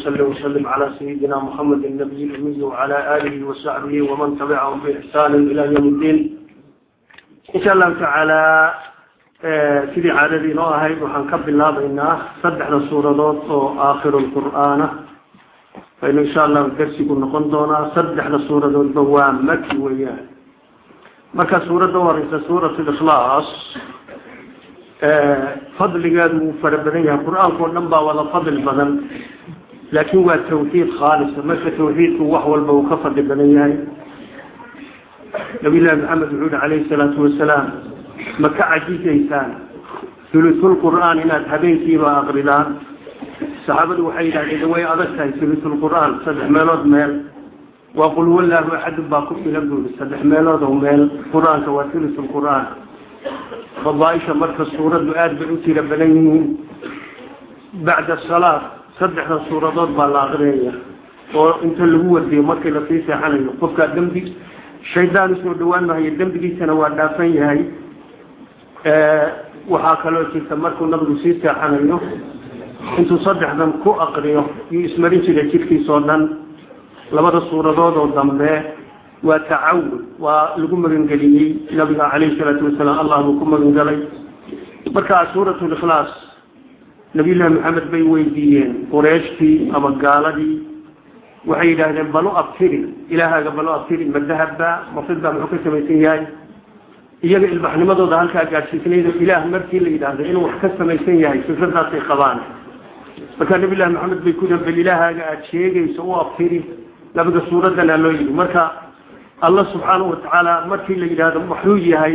وسلم وسلم على سيدنا محمد النبي الأمي وعلى آله وصحبه ومن تبعهم بإحسان إلى يوم الدين. إن شاء الله تعالى آه، سيدي عددي نوهي وحنكب الله بإنه صدحنا سورة دوت آخر القرآن. فإن شاء الله نكرس يكون دونا صدحنا سورة دوت بوام مكي وياه. مكا سورة دوت رئيسة سورة الإخلاص. آه، فضل قادم فربنيها قرآن قول نبا ولا فضل بذل لكن هو التوحيد خالص. ما هو التوحيد هو الموقف لبنية نبي نبينا محمد عليه الصلاة والسلام ما كعجيز إنسان. ثلث القرآن إلى أذهبين فيه وأغرلا صحابة الوحيدة إذا وي أغسل ثلث القرآن صدح ميلاد مال وقل هو الله أحد باقف لبدو ما ميلاد مال قرآن هو ثلث القرآن. فالله إيش مركز صورة دعاء بعوتي بعد الصلاة bacda salaad saddexda suuradood baa la akriyaya oo inta lagu wardiyo markii lasii seexanayo qofkaa dembi shaydaan usoo dhawaan mahayo dembigiisana waa dhaafan yahay waxaa kaloo jirta markuu nabigu sii seexanayo intuu saddexdan ku aqriyo yuu ismarin jiray jidhkiisoo dhan labada suuradood oo dambe waa tacawud waa lagu magangeliyey nabiga calayhi salaatu wasalaam allah buu ku magangalay markaa suurat likhlaas نبي الله محمد بي ويديين قريشتي أبا قالدي وحي إله ذنب بلو أبتري إله ذنب بلو أبتري ما الذهب با مصد با محكسة ميسنياي إياك البحر مضو ده هلك أكاسي سنيد إله مركي اللي إله ذنب إنه محكسة ميسنياي سلسلة تاتي خبان فكان نبي الله محمد بي كنا بالإله أكاسيه يسوه أبتري لابد الصورة دنا لو يجب مركا الله سبحانه وتعالى مركي اللي إله ذنب هاي.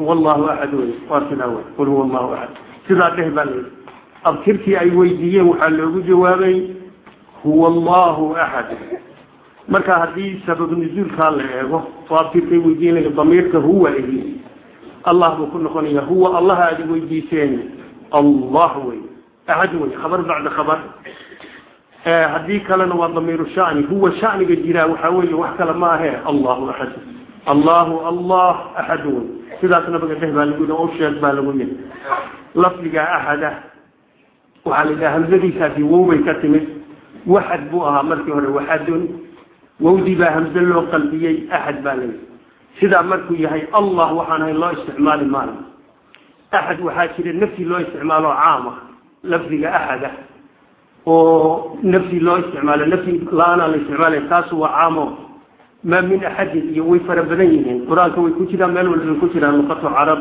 هو الله أحد. وارتناوي قل هو الله أحد. سيدات له بالله sabab nuzuulkaa la eego oo abtirkay weydiinaya damiirka huwa ihi allah buu ku noqonaya huwa allaha aada weydiiseen allah wey axad wey khabar bacda khabar haddii kalena waa damiiru shani huwa shaniga jiraa waxaa weeye wax kale ma ahe allahu axad allahu allah axad wey sidaas nabiga dheh baa lagu yidhi o sheeg baa lagu yidhi lafdiga axada hamse loo qalbiyey axad baa layidhi sidaa markuu yahay allah waxaan ahayn loo isticmaali maayo axad waxaa jira nafsi loo isticmaalo caama lafdiga axada oo nafsi loo isticmaalo nafsi la-aanaa la isticmaalay taasu waa caamo maa min axadin iyo way fara badan yihiin qur-aanka way ku jiraan meel walba way ku jiraan luqatu carab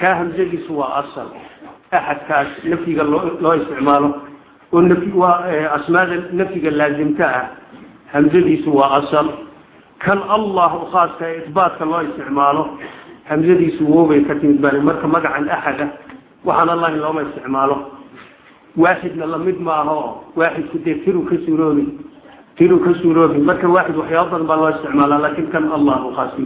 kaa hamsadiisu waa asal أحد كاس نفيق لا يستعماله. وأسماء نفيق لازمتها همزدي سوى أصل. كان الله خاصة إثبات لا يستعماله. همزدي سوى ويكتم إثبات المركة مقع عن أحده. وحن الله لا يستعماله. واحد من لله مدمع هو. واحد كده تيرو كسوروبي تيرو كسوروبي مرك واحد وحياضا ما لا يستعماله. لكن كان الله خاصة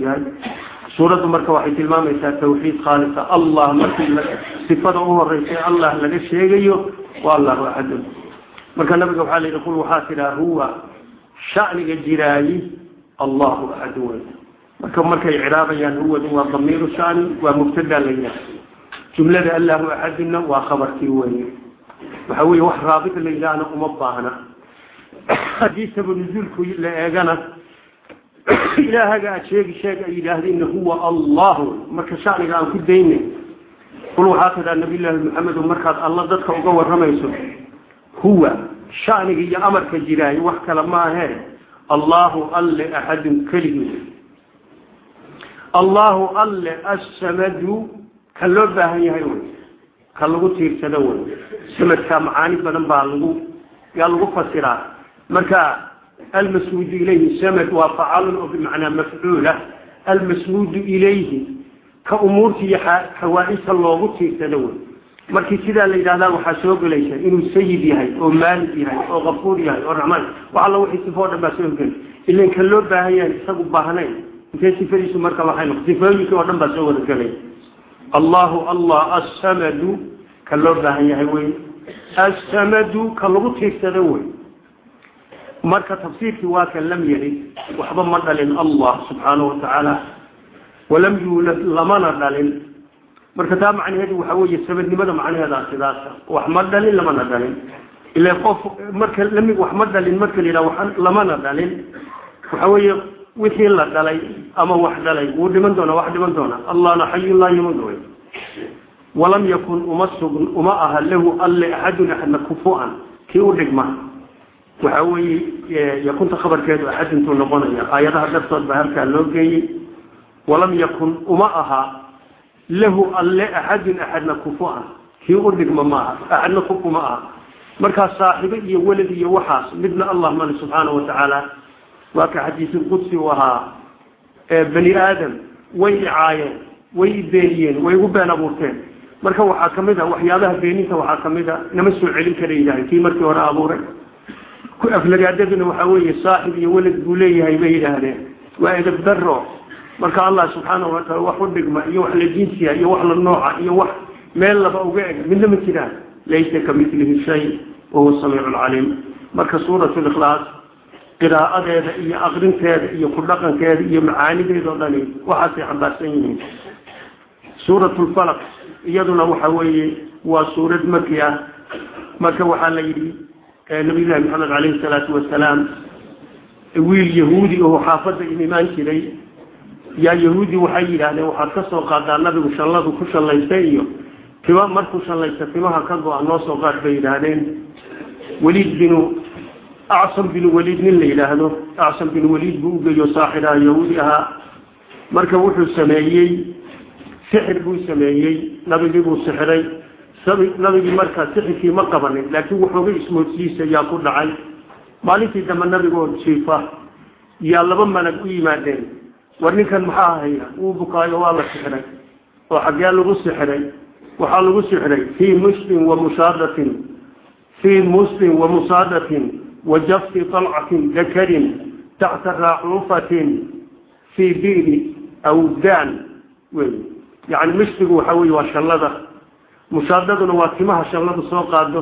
سورة مركة واحد تلمام إساء التوحيد خالصة. الله مركة صفات أمه الرئيسي الله لك الشيء والله أحد. مركة نبقى بحالي يقول وحاسرة هو شأن الجرالي الله أحد. مركة مركة إعرابيا يعني هو دموى الضمير الشأن ومبتدى لنا. جملة الله أحد وخبر كيواني. وحوي وحرابط لإلان هنا حديث بنزول كي لأيقنا إله قاعد الشيء شيخ إله إن هو الله. ما كشان قال كل ديني. كل واحد النبي الله محمد ومركز الله ذاتك وقور رميسه. هو شان هي أمر كجيران وحكى لما هي. الله قال لأحد كلمة. الله قال لأسمد كلبة هي هي كل تير تدور سمد كامعاني بدن بالغو. يالغو فسرات مركز المسنود إليه سمد وفعل بمعنى مفعولة المسنود إليه كأمور في حوائس الله تيستدون مركي سيدا ليدا ذا وحاسوب إليه إنه سيدي هاي أو مالدي هاي أو غفور هاي أو رعمان وعلى وحي سفور ما سيوكن إلا إن كان لوبا هيا يساقوا باهنين إنتي سفري سمارك الله حينو سفوري كورنبا سيوكن كلي الله الله السمد كان لوبا هيا هيا السمد كان لوبا مرك تفسير واك لم يري وحب مدل الله سبحانه وتعالى ولم يولد لما ندل مرك تام عن هذه وحوي السبب لماذا معنى هذا الاعتراض واحمد دل لما ندل إلى قف مرك لم واحمد دل مرك إلى وحن لما ندل وحوي وثي لا دل أما واحد دل ودمن دون واحد دمن دون الله لا حي لا يمد ولم يكن امسق أمة له ألا أحد نحن كفؤا كيو دغما وحوي geeyey walam yakun uma aha lahu alle axadun axadna kufu-an kii u dhigma ma aha axadna kufu ma aha markaas saaxibo iyo welad iyo waxaas midna allah male subxaana watacaala waa ka xadiisulqudsi u ahaa bani aadam way icaayeen way ibeeniyeen way igu been abuurteen marka waxaa kamid a waxyaabaha beeninta waxaa kamid a nama soo celin kara ilahay kii markii hore abuuray كأف لك عددنا صاحب يولد بولي هاي بي الهلين وإذا بدره مالك الله سبحانه وتعالى وحرد لكم يوح لجنسيا يوح للنوع يوح مال الله فأوقعك من لم تلال ليس كمثله الشيء وهو الصميع العليم. مالك سورة الإخلاص. قراءة هذا إيا أغرم كذا إيا قرقا كذا إيا معاني بيضا ظليم وحاسي عباسين سورة الفلق. يدنا وحوية وسورة مكيا مالك وحالي النبي محمد عليه الصلاة والسلام ويل يهودي وهو حافظ الإمامان كلي يا يهودي وحي له وحرصه قادة النبي وشاء الله وخش الله يستيه فيما مركو شاء الله يستيه فيما هكذا الناس وقال بيدانين وليد بن أعصم بن وليد من الليلة أعصم بن وليد بوغي وصاحرها يهوديها مركو وحو السمايي. سحر بو السمايي. نبي بو السحرين سمي نبي مركا سحي في مقبن لكن وحوه اسمه سيسا يقول عن مالك دم النبي قول شيفا يا الله بما نقوي ما دين ورنك المحاها هي وبقى يوالا سحرا وحق يالو غسحرا وحالو غسحرا في مسلم ومشادة في مسلم ومصادة وجف طلعة ذكر تحت رعوفة في بيري أو دان يعني مسلم وحوي وشلده mushaadaduna waa timaha shalladu soo qaado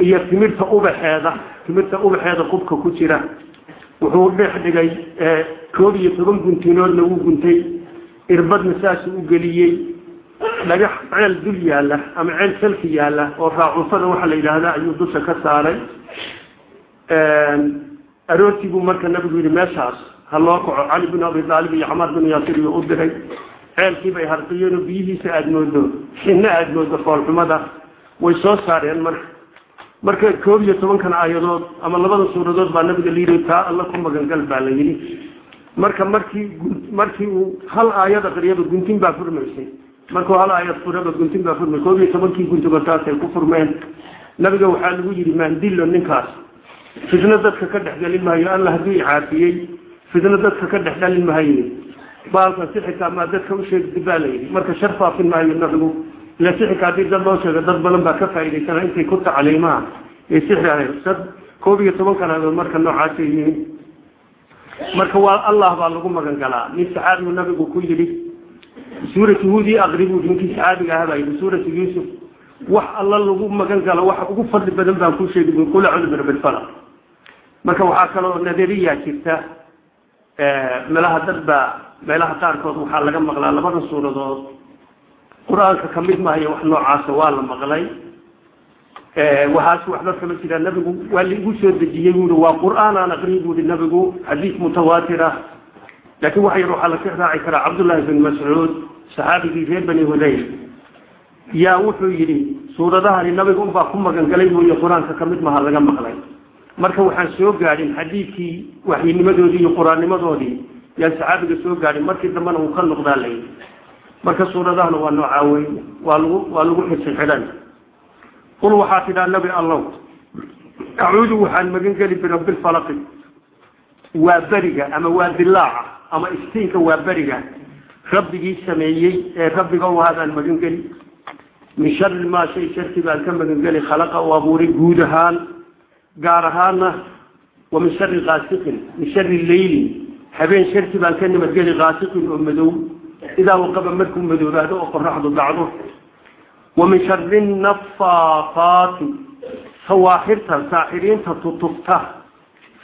iyo timirta ubaxeeda timirta ubaxeeda qubka ku jira. Wuxuu dhex dhigay eh, koob iyo toban guntinoodna wuu guntay. Irbadna saasuu u geliyey. Dhagax ceel dul yaalla ama ceel salki yaalla oo raacunsada waxaa la yidhaahdaa ayuu dusha ka saaray. Ehm, Aroortii buu marka nabigu yidhi meeshaas ha loo kaco. Cali bin abi aalib iyo camaar bin yaasir iyo u diray ceelkii bay harqiyeen biyihiisa aada moodo xinna aada moodo foolxumada. Way soo saareen marka. Marka koob iyo tobankan aayadood ama labada suuradood baa nabiga la yidhi taa alla ku magangal baa la yidhi. Marka markii markii uu hal aayad aqriyaba guntin baa furmaysay. Markuu hal aayad furaba guntin baa furmay koob iyo tobankii guntiba taasay ku furmeen. Nabiga waxaa lagu yidhi maandillo ninkaas. Fidno dadka ka dhex gelin maayo alla hadduu icaafiyey fidno dadka ka dhex dhalin maayo baalkan sixirka maa dadka u sheegdi baa la yidhi marka shar faafin maayo nabigu ila sixirka haddii dad loo sheego dad badan baa ka faa'idaysana intay ku tacliimaan ee sixir ahayd sad koob iyo tobankan adood marka noocaasay yihiin marka waa allah baa lagu magan galaa nin saxaabigu nabigu ku yidhi suurat yahuudi aqri buu ninkii saxaabiga ahaa baa yidhi suuratu yuusuf wax alla lagu magan galo waxa ugu fadli badan baan ku sheegi qul acuudu birabbil falaq marka waxaa kaloo nadariya jirta meelaha dad baa meelaha qaarkood waxaa laga maqlaa labada suuradood qur-aanka kamid maayo wax noocaasa waa la maqlay waxaas waxba kama jiraan nabigu waa laigu soo dejiyey buui waa qur-aan aan aqriyi buui nabigu xadiis mutawaatir ah laakiin waxa yar waxaa laka raaci karaa cabdullaahi bin mascuud saxaabigii reer bani hudayr yaa wuxuu yidhi suuradahani nabiga unbaa ku magan galay buuy qur-aanka kamid maha laga maqlay marka waxaan soo gaadhin xadiidkii waxyinimadoodii iyo qur-aannimadoodii يا سعاد السوق قال مرك الدمان وخل نقض عليه. مرك الصورة ذا هو النعوي والو والو النبي الله. أعوذ وحن مجن قلب رب الفلق. وابرجة أما واد الله أما استينك وابرجة إيه رب جي رب جو هذا المجن قلب. من شر ما شيء شرك بالكم مجن قلب خلق وابوري جودهان قارهانه ومن شر غاسق من شر الليل. حبين شرت بان كان متجلي غاسق ومدوم إذا وقب مركم مدوم بعد أقر أحد بعضه ومن شر النفاقات سواحر ساحرين تتطفته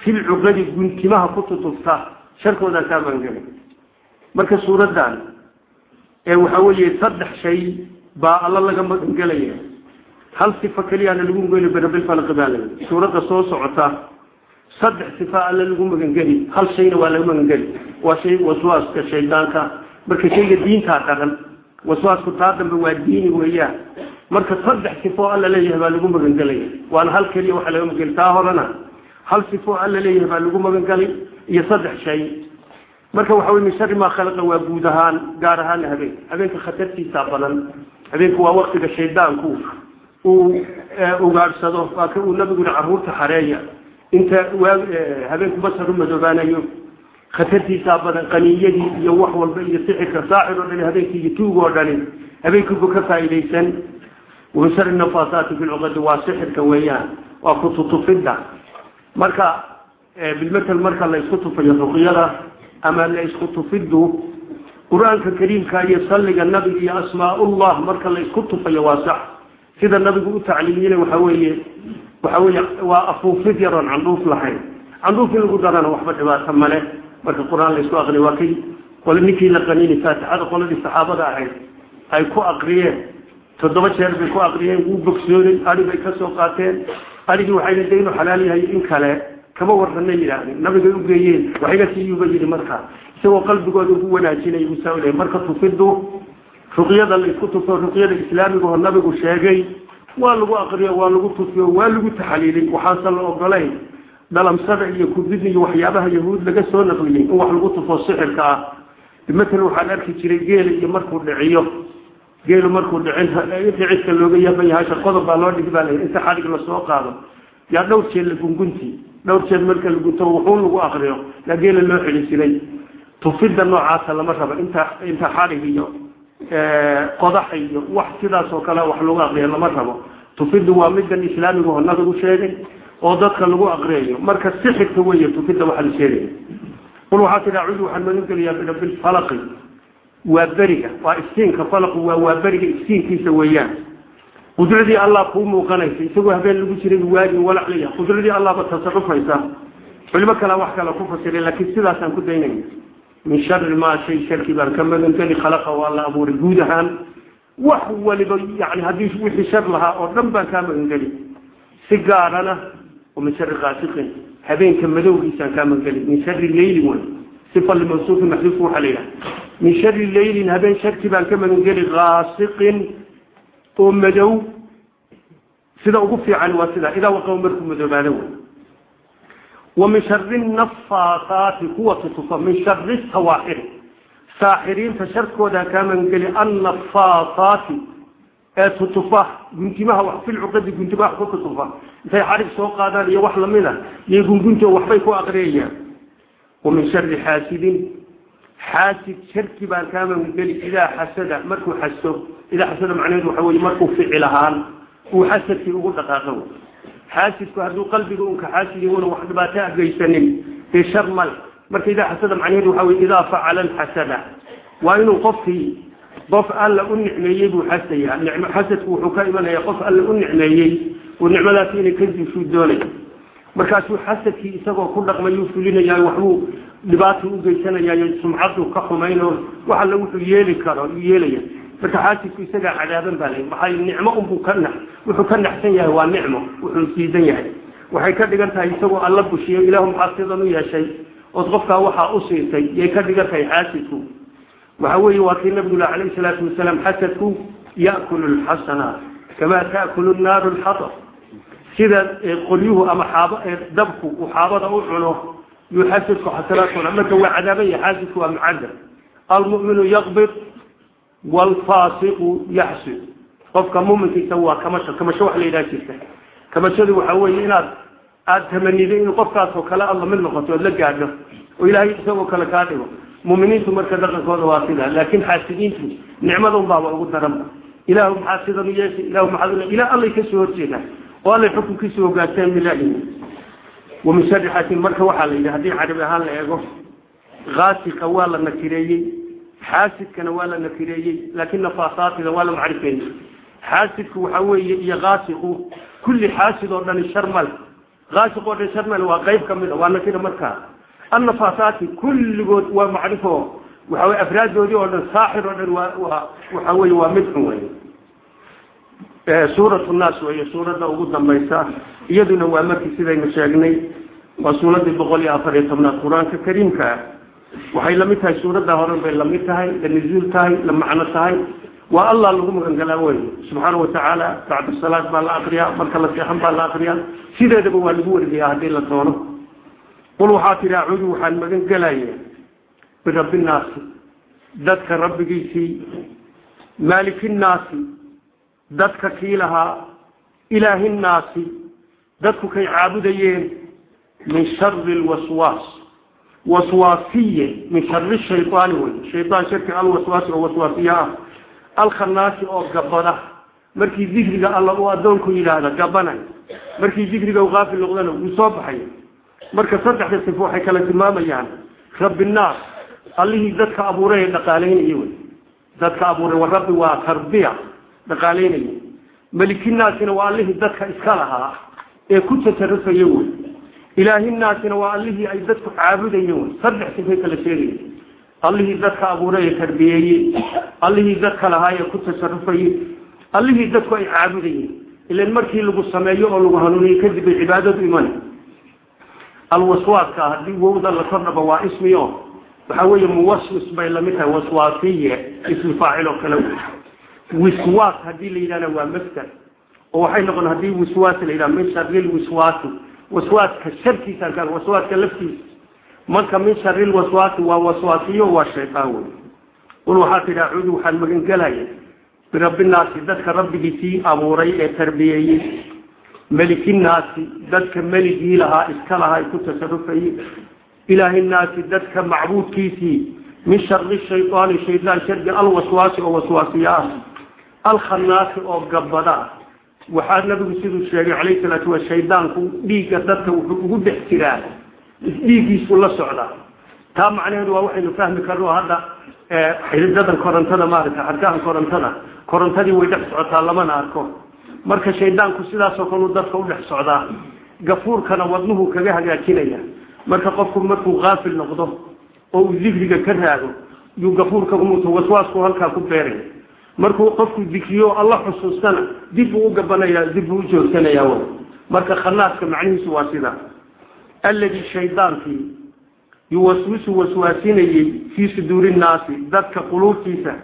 في العقد من كمها تتطفته شرك وذا كابن جمع مركز سورة دان. إيه وحاولي يصدح شيء با الله لك مقلية هل صفة كليان اللي قوله بربي الفلق بالله سورة صوص وعطاه saddex sifa alle lagu magangeli hal shayna waa lagu magangeli. Waa shay waswaaska shaydaanka. Marka shayga diintaa dhaqan waswaasku taa dambe waa diini weeyaan. Marka saddex sifo alla leeyahay baa lagu magangelaya waana hal keliya waxaa laga magangeli taa horena hal sifo alla leeyahay baa lagu magangelay iyo saddex shay. Marka waxa wey min shari maa khalaqa waa guud ahaan gaar ahaana habeen. Habeenka khatartiisaa badan habeenku waa waktiga shaydaanku uu ugaadhsado waa ka uu nabigu yihi carruurta xareeya انت هبنك بصر ام دوبانا يوم خطرتي سابدا قنيدي يوح والبي صحيك صاعر ان هبنك يتوب ورداني. هبنك بكفا إليسان ومسر النفاسات في العقد وصحر كويان وخطط فدا مركا آه، بالمثل مركا لا يسقط في الرقيلة أما لا يسقط في الدو. قرآن الكريم كان يصلق النبي يا أسماء الله. مركا لا يسقط في الواسع. كذا النبي قلت تعليمين وحوية. Waxa weeye waa afuufid yaroon candhuuf lahayn candhuuf in lagu darana waxba dhibaato male marka qur-aan la isku aqriya waa kay qole ninkii la qaniini faatixada qoladii saxaabada ahayd ay ku aqriyeen toddoba jeer bay ku aqriyeen wuu bogsoonay adi bay kasoo qaateen adigii waxayna de inuu xalaal yahay in kale kama warrana yidhaahdeen nabigay ugeeyeen waxiga siiyuuba yidhi markaa isagoo qalbigooda ugu wanaajinay waa lagu aqriyo waa lagu tufiyo waa lagu taxliilin waxaansan la ogolayn dhalamsada iyo kudid iyo waxyaabaha yahuud laga soo naqliyey in wax lagu tufo sixirka ah matalan waxaan arki jiray geela iyo markuu dhiciyo geelu markuu dhicin dhicidka looga yaban yahay qodob baa loo dhigi baa la inta xadhig lasoo qaado yaa dhowr jeer la gungunti dhowr jeer marka la gunto wuxuu lagu aqriyo yaa geela loo xili jiray tufidda noocaasa lama rabo inta inta xadhig iyo oo kale wax lagu aqriyo lama rabo tufiddu waa midan islaamiga oo nabigu sheegay oo dadka lagu aqriyayo marka sixirka weeye tufidda waxa la sheegaya qul waxaa tidhi acuudu waxaan magan gelayaa birabbilfalaqi waa beriga waa iftiinka falaqu waa waa beriga iftiinkiisa weeyaan qudradii allah kuu muuqanaysa isagoo habeen lagu jiray waagi walaclaya qudradii allahba tasarufaysa culimo kale wax kale ku fasiray laakiin sidaasaan ku daynaya من شر ما شيء شرك بركم من كان خلقه والله أبو رجوده هان وهو يعني هذه شو حشر لها. أرنم بكم من قال سجارة ومن شر غاسق. هذين كم ذو إنسان كم من قال من شر الليل ون سفة المنصوف المحلوف عليها. من شر الليل هبين شرك بركم من قال غاسق. ومدو سيدا وقف عن واسدا إذا وقوم بركم مدو بالأول ومن شر النفاثات قوة تطفى من شر السواحر. ساحرين فشركوا ذا من قال النفاثات. تطفى من تماها في العقد من تماها قوة تطفى فيحارب سوق هذا ليوحل منه ليقوم بنته وحبيكوا أقرية ومن شر حاسد. حاسد شرك بان من قال إذا حسد مركو حسد. إذا حسد معناه حوالي مركو فعلها. وحسد في أقول دقاقه. حاسس وهذو قلبي يقولون كحاسس يقولون واحد باتاج جيسنين في شرمل بس إذا حسدم عليه وحوي إذا فعل الحسد. وين قفي ضف قال لأني عميب وحسيا نعم حسد وحكيما هي قف قال لأني عميب والنعمة لا تين كذب في الدنيا بس هو حسد هي سوى كل ما يوصلنا يا وحو لباتو جيسنا يا سمعته كحمينه. وحلو يلي كرا يلي. فتحاتك يسجع على ذنب عليهم وحي النعمة أبو كنح وحو كنا حسين يهوى نعمة وحو سيدين يهوى وحي كده قرتها يسوى الله بشيء إلهم عصيدنوا يا شيء وطغفك وحا أصيتي يكد قرتها يحاسك وحوه يواطين ابن الله عليه السلام حسك يأكل الحسنة كما تأكل النار الحطر سيدا قليه أما حاضر دبك وحاضر أعنه يحسدك حسناتنا أما تو عذابا يحاسك أم عذر المؤمن يغبط waa kamasho kamasho wax la yidhaha jirta kamashadu waxa weeye inaad aada tamanido in qofkaasoo kale aad lamid noqoto ood la gaadho oo ilaahay isagoo kale kaa dhigo muminiintu marka dhaqankooda waa sida laakin xaasidiintu nicmadan baaba ugu daranba ilaahu maxaa sidan u yeeshay ilahu maxaa ilaa allay kasoo horjeedaan oo allay xukunkiisa hogaagteen milaahi wamin shari xaasin marka waxaa la yidhi haddii carabi ahaan la eego kaasika waa la nakireeyey حاسد كان ولا نكريجي لكن فاصات إذا ولا معرفين. حاسد هو يغاسقه كل حاسد أردن الشرمل. غاسق أردن الشرمل وقيف كمل وأنا كده مركا. النفاسات كل قد ومعرفه وحوي أفراد ذوي أردن ساحر أردن وحوي ومدعوه آه، سورة الناس وهي سورة أغوظة ميسا يدنا وأمك سيدة مشاقني وسورة البغولي آخر يتمنى القرآن الكريم كريم macno tahay waa allah lagu magangalaa wey subxaana watacaala bacda salaad baa la akriyaa marka la seexan baa la akriyaa sideedaba waa lagu wardiyaa haddii la doono qul waxaa tidhi acuudu waxaan magan gelaya birabbi nnaasi dadka rabbigiisii maaliki nnaasi dadka kii lahaa ilaahi nnaasi dadku kay caabudayeen min shari lwaswaas وسواسية من شر الشيطان وي شيطان شرك الوسواس والوسواسية الخناس أو جبنا مركي ذكر الله وأذنك إلى هذا جبنا مركي ذكر غافل لغنا وصبحي مركي صدح لصفوحك لتماما يعني رب النار الله ذاتك أبو ريه دقالين إيوان ذاتك أبو ريه والرب وتربية دقالين إيوان ملك الناس إنه الله ذاتك إسكالها إيه كنت ترسل إيوان إله الناس وأله أي ذاتك عابدين صدح سفيك لشيري أله ذاتك أبو ري تربيي أله ذاتك لهاي كنت سرفي أله ذاتك عابدين. إلا المركي لغو السمايو ولغو هنوني كذب عبادة إيمان. الوسواس كهدي ووضع لطرنب واسمي وحاوي موسو اسمي لمتا وسواسية. اسم فاعله كلو وسواس هدي لينا نوا مفتر. وحين نقول هدي وسواس لينا مفتر. وسواسي وسواسك الشركي سرقال وسواسك اللفتي من كم من شر الوسواس ووسواسي والشيطان قلوا حاكي لعودوا حال مقن قلاي برب الناس ذاتك ربك تي أموري تربيعي ملك الناس ذاتك ملكي لها إسكالها يكون تصرفي. إله الناس ذاتك معبود كيسي. من شر الشيطان الشيطان شرق الوسواس ووسواسيات الخناس وقبضات ah ah waxaa nabigu siduu sheegay calayhi salaatu wa shaydaanku dhiigga dadka wuxuu ugu dhex jiraa dhiiggiisuu la socdaa taa macnaheedu waa waxaynu fahmi karno hadda xididadan korontada maaragta xarkahan korontada korontadii way dhex socotaa lamana arko marka shaydaanku sidaasoo kaleu dadka u dhex socdaa gafuurkana wadnuhu kaga hagaajinaya marka qofku markuu kaafil noqdo oo uu dikriga ka raago yuu gafuurka umuto waswaasku halkaa ku beeraya markuu qofku dikriyo alla xusuustana dib buu u gabanaya dib buu u joogsanaya w marka khanaaska macnihiisu waa sida alladii shaydaankii yuwaswisu waswaasinayey fii suduuri nnaasi dadka quluubtiisa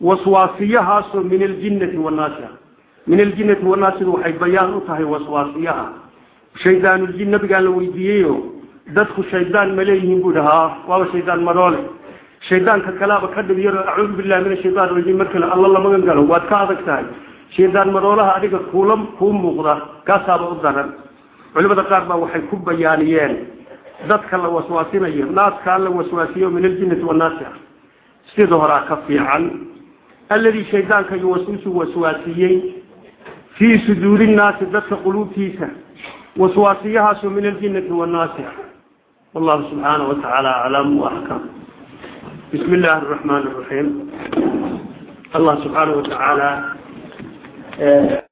waswaasiyahaasoo min aljinnati wannaasi min aljinnati wannaasidu waxay bayaan u tahay waswaasiyaha. Shaydaanuljin nabigaan la weydiiyeyo dadku shaydaan ma leeyihiin buu dhahaa waaba shaydaan maroole شيطان كلاب كذب يرى أعوذ بالله من الشيطان الرجيم. مركل الله الله مجن قالوا وات كاذك ساي. شيطان مرولها أديك كولم كوم مغرى كسب أبدرن علبة قربة وحي كوب يانيين يعني. ذات كلا وسواسين يير ناس كلا وسواسيو من الجنة والناس. استظهر كفي عن. الذي شيطان كي وسوس وسواسيين في صدور الناس ذات قلوب فيها وسواسيها من الجنة والناس. والله سبحانه وتعالى علم وأحكم. بسم الله الرحمن الرحيم. الله سبحانه وتعالى آه,